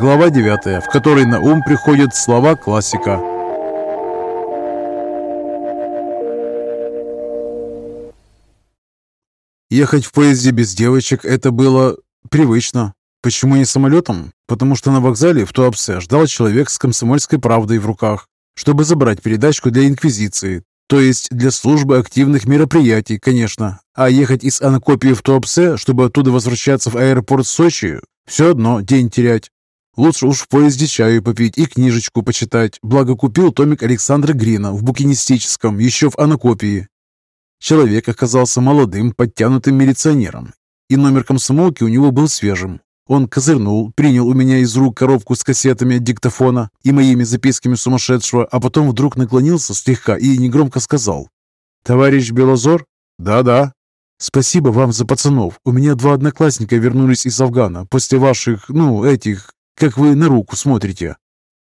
Глава 9, в которой на ум приходят слова классика. Ехать в поезде без девочек – это было привычно. Почему не самолетом? Потому что на вокзале в Туапсе ждал человек с комсомольской правдой в руках, чтобы забрать передачку для Инквизиции, то есть для службы активных мероприятий, конечно. А ехать из Анакопии в Туапсе, чтобы оттуда возвращаться в аэропорт Сочи, все одно день терять. Лучше уж в поезде чаю попить и книжечку почитать, благо купил томик Александра Грина в букинистическом, еще в Анакопии. Человек оказался молодым, подтянутым милиционером, и номер комсомолки у него был свежим. Он козырнул, принял у меня из рук коробку с кассетами от диктофона и моими записками сумасшедшего, а потом вдруг наклонился слегка и негромко сказал. «Товарищ Белозор?» «Да-да». «Спасибо вам за пацанов. У меня два одноклассника вернулись из Афгана после ваших, ну, этих, как вы на руку смотрите».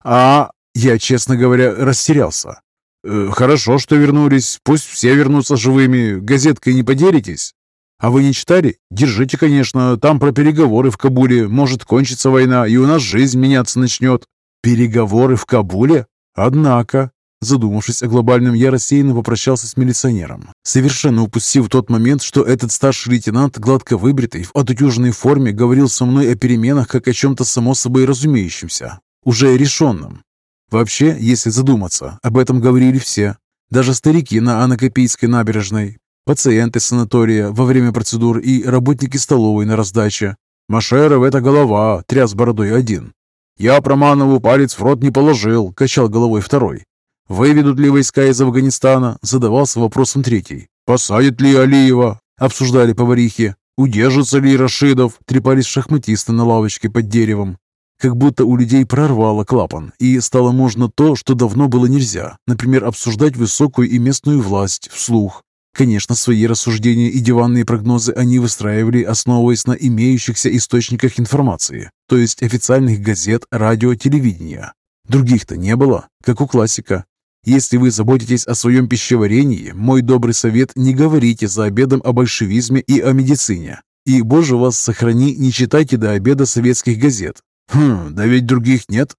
«А...» Я, честно говоря, растерялся. «Э, «Хорошо, что вернулись. Пусть все вернутся живыми. Газеткой не поделитесь?» А вы не читали? Держите, конечно. Там про переговоры в Кабуле. Может кончится война, и у нас жизнь меняться начнет. Переговоры в Кабуле? Однако... Задумавшись о глобальном, я рассеянно попрощался с милиционером, совершенно упустив тот момент, что этот старший лейтенант, гладко выбритый, в отутюженной форме, говорил со мной о переменах как о чем-то само собой разумеющемся, уже решенном. Вообще, если задуматься, об этом говорили все, даже старики на Анакопийской набережной, пациенты санатория во время процедур и работники столовой на раздаче. «Машеров — это голова», — тряс бородой один. «Я Проманову палец в рот не положил», — качал головой второй. «Выведут ли войска из Афганистана?» — задавался вопросом третий. «Посадят ли Алиева?» — обсуждали поварихи. «Удержится ли Рашидов?» — трепались шахматисты на лавочке под деревом. Как будто у людей прорвало клапан, и стало можно то, что давно было нельзя. Например, обсуждать высокую и местную власть вслух. Конечно, свои рассуждения и диванные прогнозы они выстраивали, основываясь на имеющихся источниках информации, то есть официальных газет, радио, телевидения. Других-то не было, как у классика. Если вы заботитесь о своем пищеварении, мой добрый совет – не говорите за обедом о большевизме и о медицине. И, боже вас сохрани, не читайте до обеда советских газет. Хм, да ведь других нет.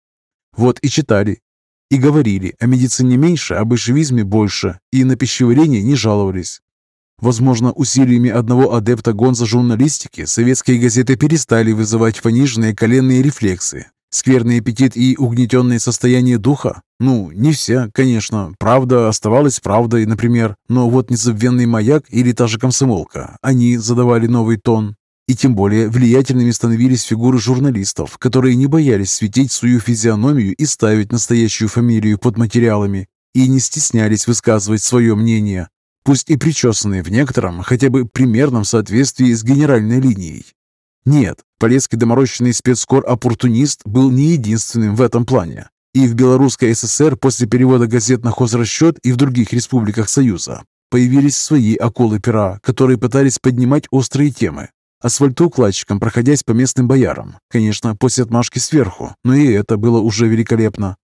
Вот и читали, и говорили о медицине меньше, о большевизме больше, и на пищеварение не жаловались. Возможно, усилиями одного адепта гонза журналистики советские газеты перестали вызывать пониженные коленные рефлексы, скверный аппетит и угнетенное состояние духа. Ну, не все, конечно. Правда оставалась правдой, например. Но вот незабвенный маяк или та же комсомолка, они задавали новый тон. И тем более влиятельными становились фигуры журналистов, которые не боялись светить свою физиономию и ставить настоящую фамилию под материалами, и не стеснялись высказывать свое мнение, пусть и причесанные в некотором, хотя бы примерном соответствии с генеральной линией. Нет, полецкий доморощенный спецкор-оппортунист был не единственным в этом плане. И в Белорусской ССР после перевода газет на хозрасчет и в других республиках Союза появились свои акулы пера, которые пытались поднимать острые темы, асфальтоукладчиком, проходясь по местным боярам. Конечно, после отмашки сверху, но и это было уже великолепно.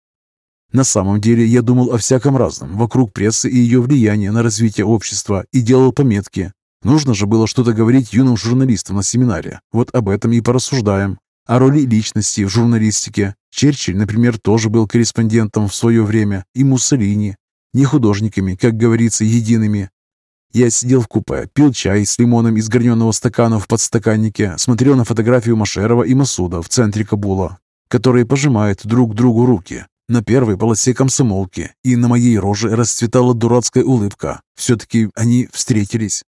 На самом деле я думал о всяком разном вокруг прессы и ее влияния на развитие общества и делал пометки. Нужно же было что-то говорить юным журналистам на семинаре. Вот об этом и порассуждаем. О роли личности в журналистике. Черчилль, например, тоже был корреспондентом в свое время, и Муссолини. Не художниками, как говорится, едиными, я сидел в купе, пил чай с лимоном из граненого стакана в подстаканнике, смотрел на фотографию Машерова и Масуда в центре Кабула, которые пожимают друг другу руки. На первой полосе комсомолки, и на моей роже расцветала дурацкая улыбка. Все-таки они встретились.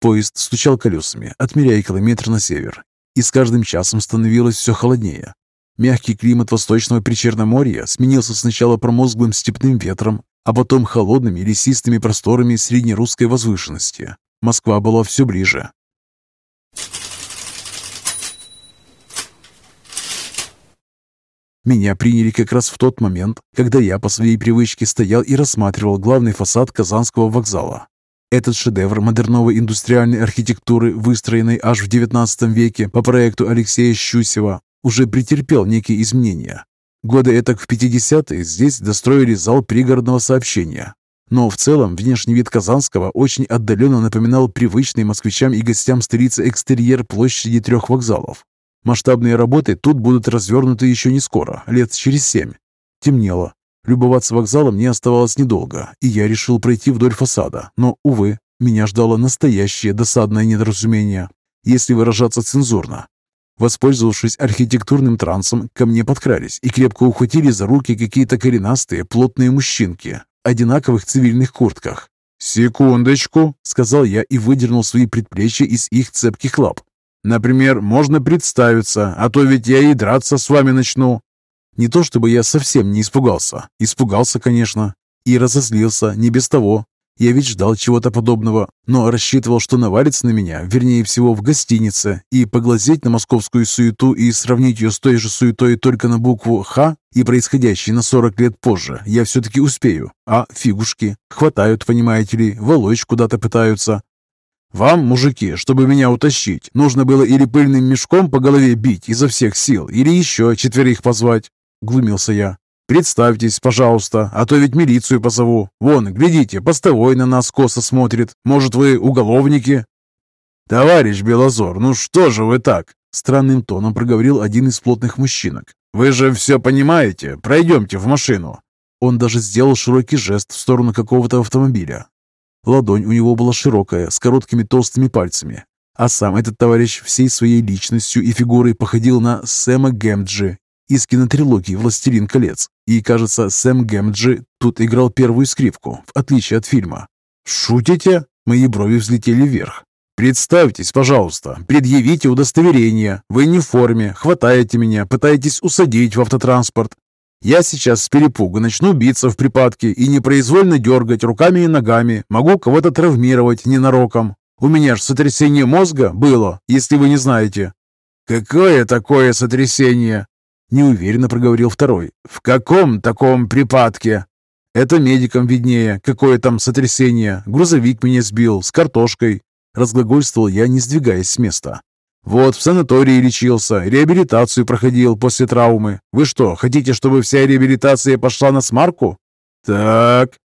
Поезд стучал колесами, отмеряя километр на север, и с каждым часом становилось все холоднее. Мягкий климат восточного Причерноморья сменился сначала промозглым степным ветром, а потом холодными лесистыми просторами среднерусской возвышенности. Москва была все ближе. Меня приняли как раз в тот момент, когда я по своей привычке стоял и рассматривал главный фасад Казанского вокзала. Этот шедевр модерновой индустриальной архитектуры, выстроенный аж в XIX веке по проекту Алексея Щусева, уже претерпел некие изменения. Годы этак в 50-е здесь достроили зал пригородного сообщения. Но в целом внешний вид Казанского очень отдаленно напоминал привычный москвичам и гостям столицы экстерьер площади трех вокзалов. Масштабные работы тут будут развернуты еще не скоро, лет через семь. Темнело. Любоваться вокзалом не оставалось недолго, и я решил пройти вдоль фасада. Но, увы, меня ждало настоящее досадное недоразумение, если выражаться цензурно. Воспользовавшись архитектурным трансом, ко мне подкрались и крепко ухватили за руки какие-то коренастые, плотные мужчинки одинаковых цивильных куртках. «Секундочку», — сказал я и выдернул свои предплечья из их цепких лап. «Например, можно представиться, а то ведь я и драться с вами начну». Не то чтобы я совсем не испугался. Испугался, конечно. И разозлился, не без того. Я ведь ждал чего-то подобного, но рассчитывал, что наварится на меня, вернее всего в гостинице, и поглазеть на московскую суету и сравнить ее с той же суетой только на букву «Х» и происходящей на 40 лет позже я все-таки успею. А фигушки хватают, понимаете ли, волочь куда-то пытаются. Вам, мужики, чтобы меня утащить, нужно было или пыльным мешком по голове бить изо всех сил, или еще четверых позвать. Глумился я. «Представьтесь, пожалуйста, а то ведь милицию позову. Вон, глядите, постовой на нас косо смотрит. Может, вы уголовники?» «Товарищ Белозор, ну что же вы так?» Странным тоном проговорил один из плотных мужчинок. «Вы же все понимаете. Пройдемте в машину». Он даже сделал широкий жест в сторону какого-то автомобиля. Ладонь у него была широкая, с короткими толстыми пальцами. А сам этот товарищ всей своей личностью и фигурой походил на Сэма Гэмджи из кинотрилогии «Властелин колец». И, кажется, Сэм Гэмджи тут играл первую скрипку, в отличие от фильма. «Шутите?» Мои брови взлетели вверх. «Представьтесь, пожалуйста, предъявите удостоверение. Вы не в форме, хватаете меня, пытаетесь усадить в автотранспорт. Я сейчас с перепугу начну биться в припадке и непроизвольно дергать руками и ногами. Могу кого-то травмировать ненароком. У меня же сотрясение мозга было, если вы не знаете». «Какое такое сотрясение?» Неуверенно проговорил второй. «В каком таком припадке?» «Это медикам виднее. Какое там сотрясение. Грузовик меня сбил с картошкой». Разглагольствовал я, не сдвигаясь с места. «Вот, в санатории лечился, реабилитацию проходил после травмы. Вы что, хотите, чтобы вся реабилитация пошла на смарку?» «Так...»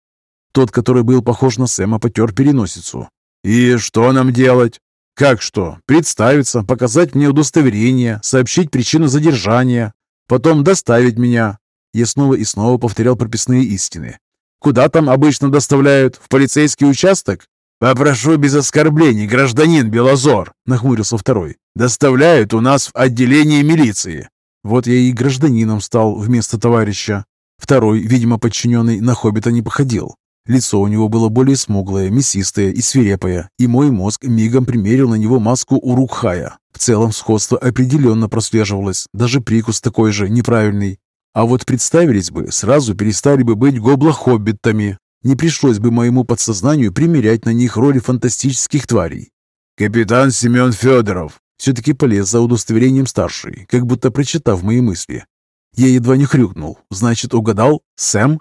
Тот, который был похож на Сэма, потер переносицу. «И что нам делать?» «Как что? Представиться, показать мне удостоверение, сообщить причину задержания, потом доставить меня». Я снова и снова повторял прописные истины. «Куда там обычно доставляют? В полицейский участок?» «Попрошу без оскорблений, гражданин Белозор», — нахмурился второй. «Доставляют у нас в отделение милиции». Вот я и гражданином стал вместо товарища. Второй, видимо, подчиненный, на хоббита не походил. Лицо у него было более смуглое, мясистое и свирепое, и мой мозг мигом примерил на него маску Урукхая. В целом сходство определенно прослеживалось, даже прикус такой же, неправильный. А вот представились бы, сразу перестали бы быть гобло-хоббитами. Не пришлось бы моему подсознанию примерять на них роли фантастических тварей. «Капитан Семен Федоров!» Все-таки полез за удостоверением старший, как будто прочитав мои мысли. Я едва не хрюкнул. Значит, угадал? Сэм?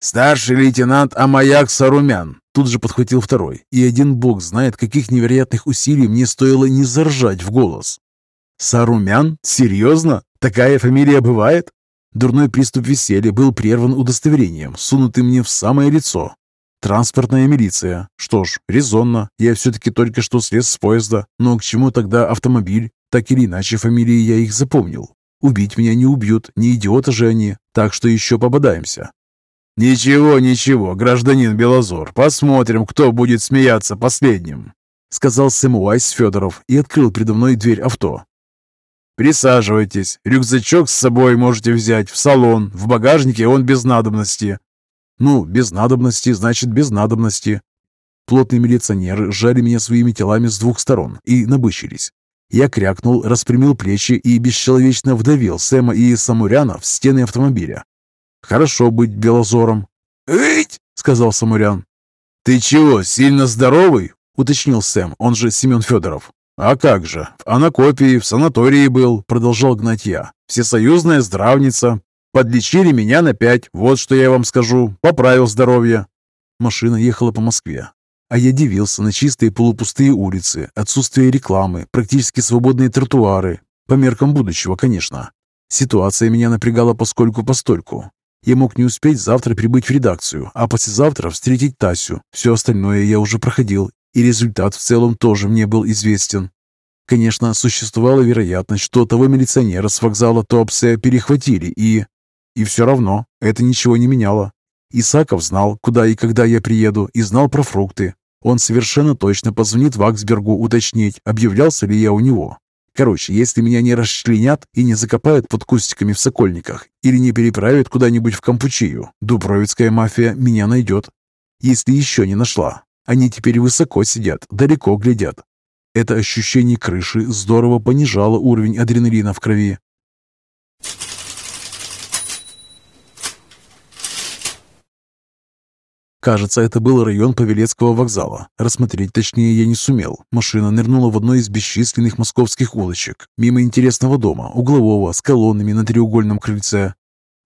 «Старший лейтенант Амаяк Сарумян», тут же подхватил второй, и один бог знает, каких невероятных усилий мне стоило не заржать в голос. «Сарумян? Серьезно? Такая фамилия бывает?» Дурной приступ веселья был прерван удостоверением, сунутым мне в самое лицо. Транспортная милиция. Что ж, резонно. Я все-таки только что слез с поезда. Но к чему тогда автомобиль? Так или иначе, фамилии я их запомнил. Убить меня не убьют, не идиоты же они. Так что еще пободаемся. «Ничего, ничего, гражданин Белозор, посмотрим, кто будет смеяться последним», сказал Сэмуайс Федоров и открыл передо мной дверь авто. «Присаживайтесь, рюкзачок с собой можете взять в салон, в багажнике он без надобности». «Ну, без надобности, значит, без надобности». Плотные милиционеры сжали меня своими телами с двух сторон и набычились. Я крякнул, распрямил плечи и бесчеловечно вдавил Сэма и Самуряна в стены автомобиля. Хорошо быть белозором. «Эть!» — сказал Самурян. «Ты чего, сильно здоровый?» — уточнил Сэм, он же Семен Федоров. «А как же, в анакопии, в санатории был», — продолжал гнать я. «Всесоюзная здравница. Подлечили меня на пять, вот что я вам скажу. Поправил здоровье». Машина ехала по Москве, а я дивился на чистые полупустые улицы, отсутствие рекламы, практически свободные тротуары. По меркам будущего, конечно. Ситуация меня напрягала поскольку-постольку. Я мог не успеть завтра прибыть в редакцию, а послезавтра встретить Тасю. Все остальное я уже проходил, и результат в целом тоже мне был известен. Конечно, существовала вероятность, что того милиционера с вокзала Туапсе перехватили и... И все равно это ничего не меняло. Исаков знал, куда и когда я приеду, и знал про фрукты. Он совершенно точно позвонит Ваксбергу уточнить, объявлялся ли я у него. Короче, если меня не расчленят и не закопают под кустиками в Сокольниках или не переправят куда-нибудь в Кампучию, Дубровицкая мафия меня найдет. Если еще не нашла. Они теперь высоко сидят, далеко глядят. Это ощущение крыши здорово понижало уровень адреналина в крови. Кажется, это был район Павелецкого вокзала. Рассмотреть точнее я не сумел. Машина нырнула в одну из бесчисленных московских улочек, мимо интересного дома, углового, с колоннами на треугольном крыльце.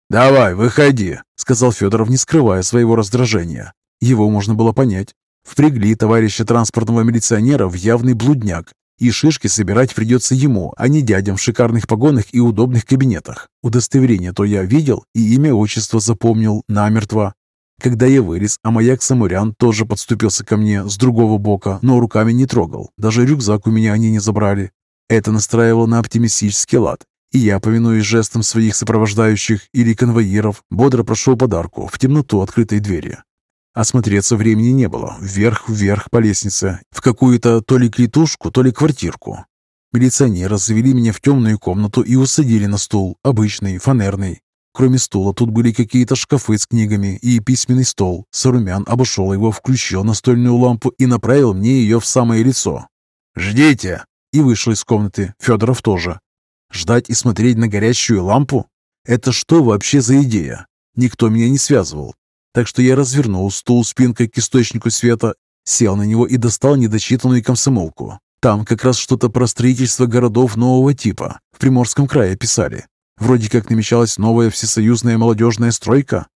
«Давай, выходи», — сказал Федоров, не скрывая своего раздражения. Его можно было понять. Впрягли товарища транспортного милиционера в явный блудняк, и шишки собирать придется ему, а не дядям в шикарных погонах и удобных кабинетах. Удостоверение то я видел и имя отчество запомнил намертво. Когда я вылез, а маяк Самурян тоже подступился ко мне с другого бока, но руками не трогал. Даже рюкзак у меня они не забрали. Это настраивало на оптимистический лад. И я, повинуясь жестам своих сопровождающих или конвоиров, бодро прошел подарку в темноту открытой двери. Осмотреться времени не было. Вверх-вверх по лестнице, в какую-то то ли клетушку, то ли квартирку. Милиционеры завели меня в темную комнату и усадили на стул, обычный, фанерный. Кроме стула тут были какие-то шкафы с книгами и письменный стол. Сарумян обошел его, включил настольную лампу и направил мне ее в самое лицо. «Ждите!» И вышел из комнаты. Федоров тоже. Ждать и смотреть на горящую лампу? Это что вообще за идея? Никто меня не связывал. Так что я развернул стул спинкой к источнику света, сел на него и достал недочитанную комсомолку. Там как раз что-то про строительство городов нового типа. В Приморском крае писали. Вроде как намечалась новая всесоюзная молодежная стройка.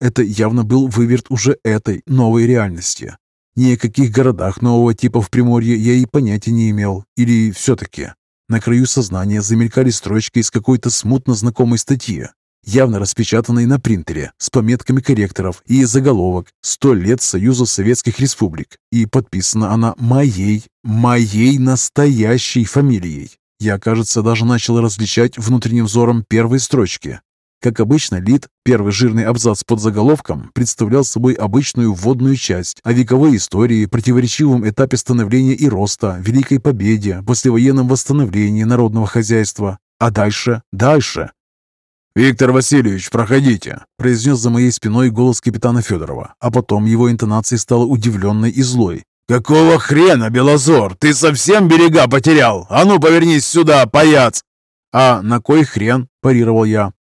Это явно был выверт уже этой новой реальности. Ни о каких городах нового типа в Приморье я и понятия не имел. Или все-таки. На краю сознания замелькали строчки из какой-то смутно знакомой статьи, явно распечатанной на принтере, с пометками корректоров и заголовок «100 лет Союза Советских Республик». И подписана она моей, моей настоящей фамилией. Я, кажется, даже начал различать внутренним взором первые строчки. Как обычно, лид, первый жирный абзац под заголовком, представлял собой обычную вводную часть о вековой истории, противоречивом этапе становления и роста, великой победе, послевоенном восстановлении народного хозяйства. А дальше, дальше. «Виктор Васильевич, проходите», – произнес за моей спиной голос капитана Федорова, а потом его интонация стала удивленной и злой. «Какого хрена, Белозор? Ты совсем берега потерял? А ну, повернись сюда, паяц!» «А на кой хрен?» – парировал я.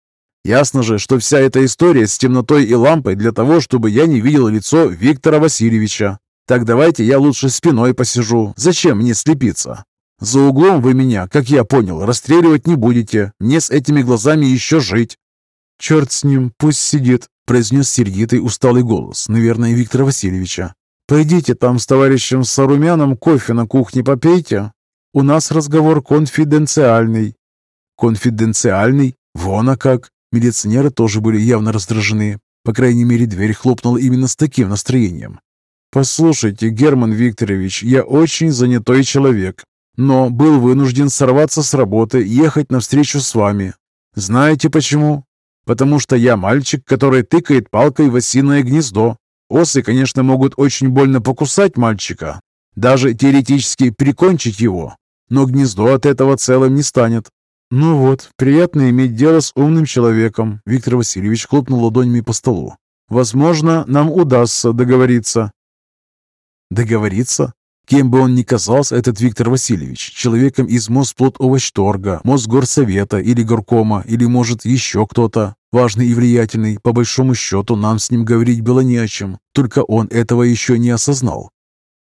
«Ясно же, что вся эта история с темнотой и лампой для того, чтобы я не видел лицо Виктора Васильевича. Так давайте я лучше спиной посижу. Зачем мне слепиться? За углом вы меня, как я понял, расстреливать не будете. Мне с этими глазами еще жить». «Черт с ним, пусть сидит», – произнес сердитый усталый голос, наверное, Виктора Васильевича. Пойдите там с товарищем Сарумяном кофе на кухне попейте. У нас разговор конфиденциальный». «Конфиденциальный? Вон а как!» Милиционеры тоже были явно раздражены. По крайней мере, дверь хлопнула именно с таким настроением. «Послушайте, Герман Викторович, я очень занятой человек, но был вынужден сорваться с работы и ехать навстречу с вами. Знаете почему? Потому что я мальчик, который тыкает палкой в осиное гнездо. Осы, конечно, могут очень больно покусать мальчика, даже теоретически прикончить его, но гнездо от этого целым не станет. «Ну вот, приятно иметь дело с умным человеком», Виктор Васильевич хлопнул ладонями по столу. «Возможно, нам удастся договориться». «Договориться?» Кем бы он ни казался, этот Виктор Васильевич, человеком из Мосплодовощторга, Мосгорсовета или Горкома, или, может, еще кто-то, важный и влиятельный, по большому счету нам с ним говорить было не о чем, только он этого еще не осознал.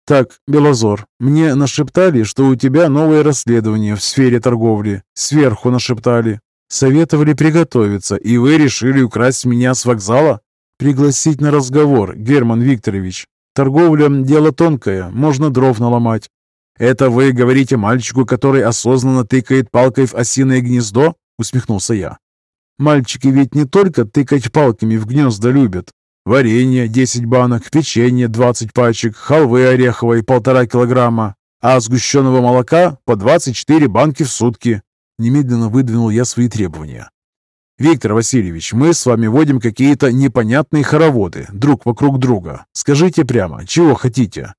«Так, Белозор, мне нашептали, что у тебя новое расследование в сфере торговли. Сверху нашептали. Советовали приготовиться, и вы решили украсть меня с вокзала? Пригласить на разговор, Герман Викторович. Торговля – дело тонкое, можно дров наломать. Это вы говорите мальчику, который осознанно тыкает палкой в осиное гнездо? Усмехнулся я. Мальчики ведь не только тыкать палками в гнезда любят. Варенье 10 банок, печенье 20 пачек, халвы ореховой полтора килограмма. а сгущенного молока по 24 банки в сутки. Немедленно выдвинул я свои требования. «Виктор Васильевич, мы с вами водим какие-то непонятные хороводы друг вокруг друга. Скажите прямо, чего хотите?»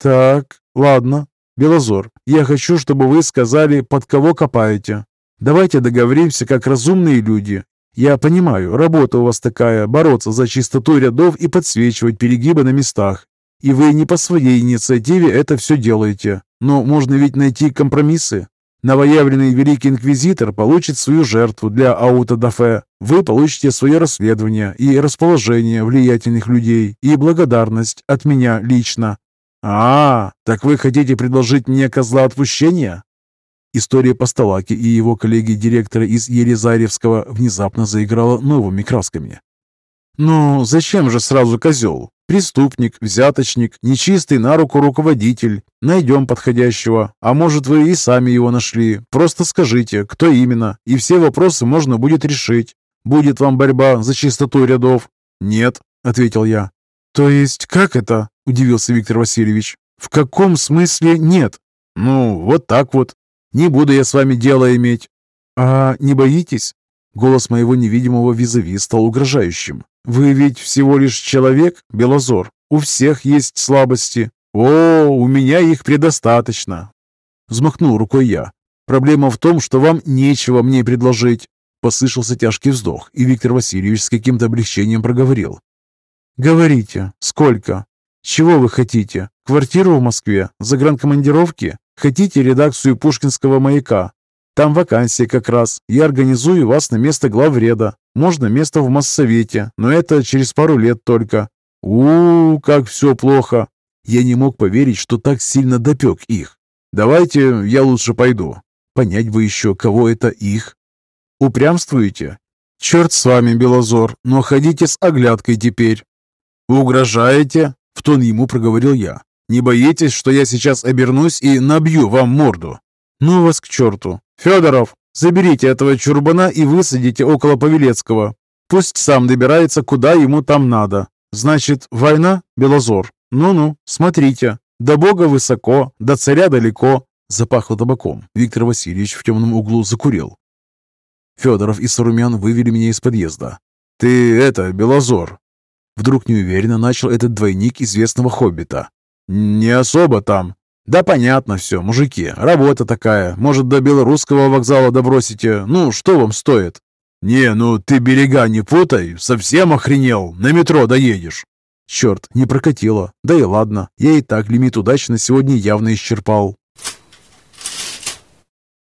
«Так, ладно. Белозор, я хочу, чтобы вы сказали, под кого копаете. Давайте договоримся, как разумные люди. Я понимаю, работа у вас такая, бороться за чистоту рядов и подсвечивать перегибы на местах. И вы не по своей инициативе это все делаете. Но можно ведь найти компромиссы. Новоявленный Великий Инквизитор получит свою жертву для аутодафе. Вы получите свое расследование и расположение влиятельных людей и благодарность от меня лично. А, так вы хотите предложить мне козла отпущения? История Постолаки и его коллеги-директора из Елизаревского внезапно заиграла новыми красками. «Ну, зачем же сразу козел? Преступник, взяточник, нечистый на руку руководитель. Найдем подходящего. А может, вы и сами его нашли. Просто скажите, кто именно, и все вопросы можно будет решить. Будет вам борьба за чистоту рядов?» «Нет», — ответил я. «То есть как это?» — удивился Виктор Васильевич. «В каком смысле нет?» «Ну, вот так вот. Не буду я с вами дело иметь». «А не боитесь?» Голос моего невидимого визави стал угрожающим. «Вы ведь всего лишь человек, Белозор. У всех есть слабости. О, у меня их предостаточно!» Взмахнул рукой я. «Проблема в том, что вам нечего мне предложить». Послышался тяжкий вздох, и Виктор Васильевич с каким-то облегчением проговорил. «Говорите, сколько? Чего вы хотите? Квартиру в Москве? Загранкомандировки? Хотите редакцию Пушкинского маяка? Там вакансия как раз. Я организую вас на место главреда. Можно место в Моссовете, но это через пару лет только. у, -у, как все плохо. Я не мог поверить, что так сильно допек их. Давайте я лучше пойду. Понять бы еще, кого это их. Упрямствуете? Черт с вами, Белозор, но ходите с оглядкой теперь. Угрожаете? В тон ему проговорил я. Не боитесь, что я сейчас обернусь и набью вам морду? Ну вас к черту. «Федоров, заберите этого чурбана и высадите около Павелецкого. Пусть сам добирается, куда ему там надо. Значит, война, Белозор? Ну-ну, смотрите. До Бога высоко, до царя далеко». Запахло табаком. Виктор Васильевич в темном углу закурил. Федоров и Сарумян вывели меня из подъезда. «Ты это, Белозор!» Вдруг неуверенно начал этот двойник известного хоббита. «Не особо там. «Да понятно все, мужики, работа такая. Может, до белорусского вокзала добросите? Ну, что вам стоит?» «Не, ну ты берега не путай, совсем охренел, на метро доедешь». «Черт, не прокатило. Да и ладно, я и так лимит удач на сегодня явно исчерпал.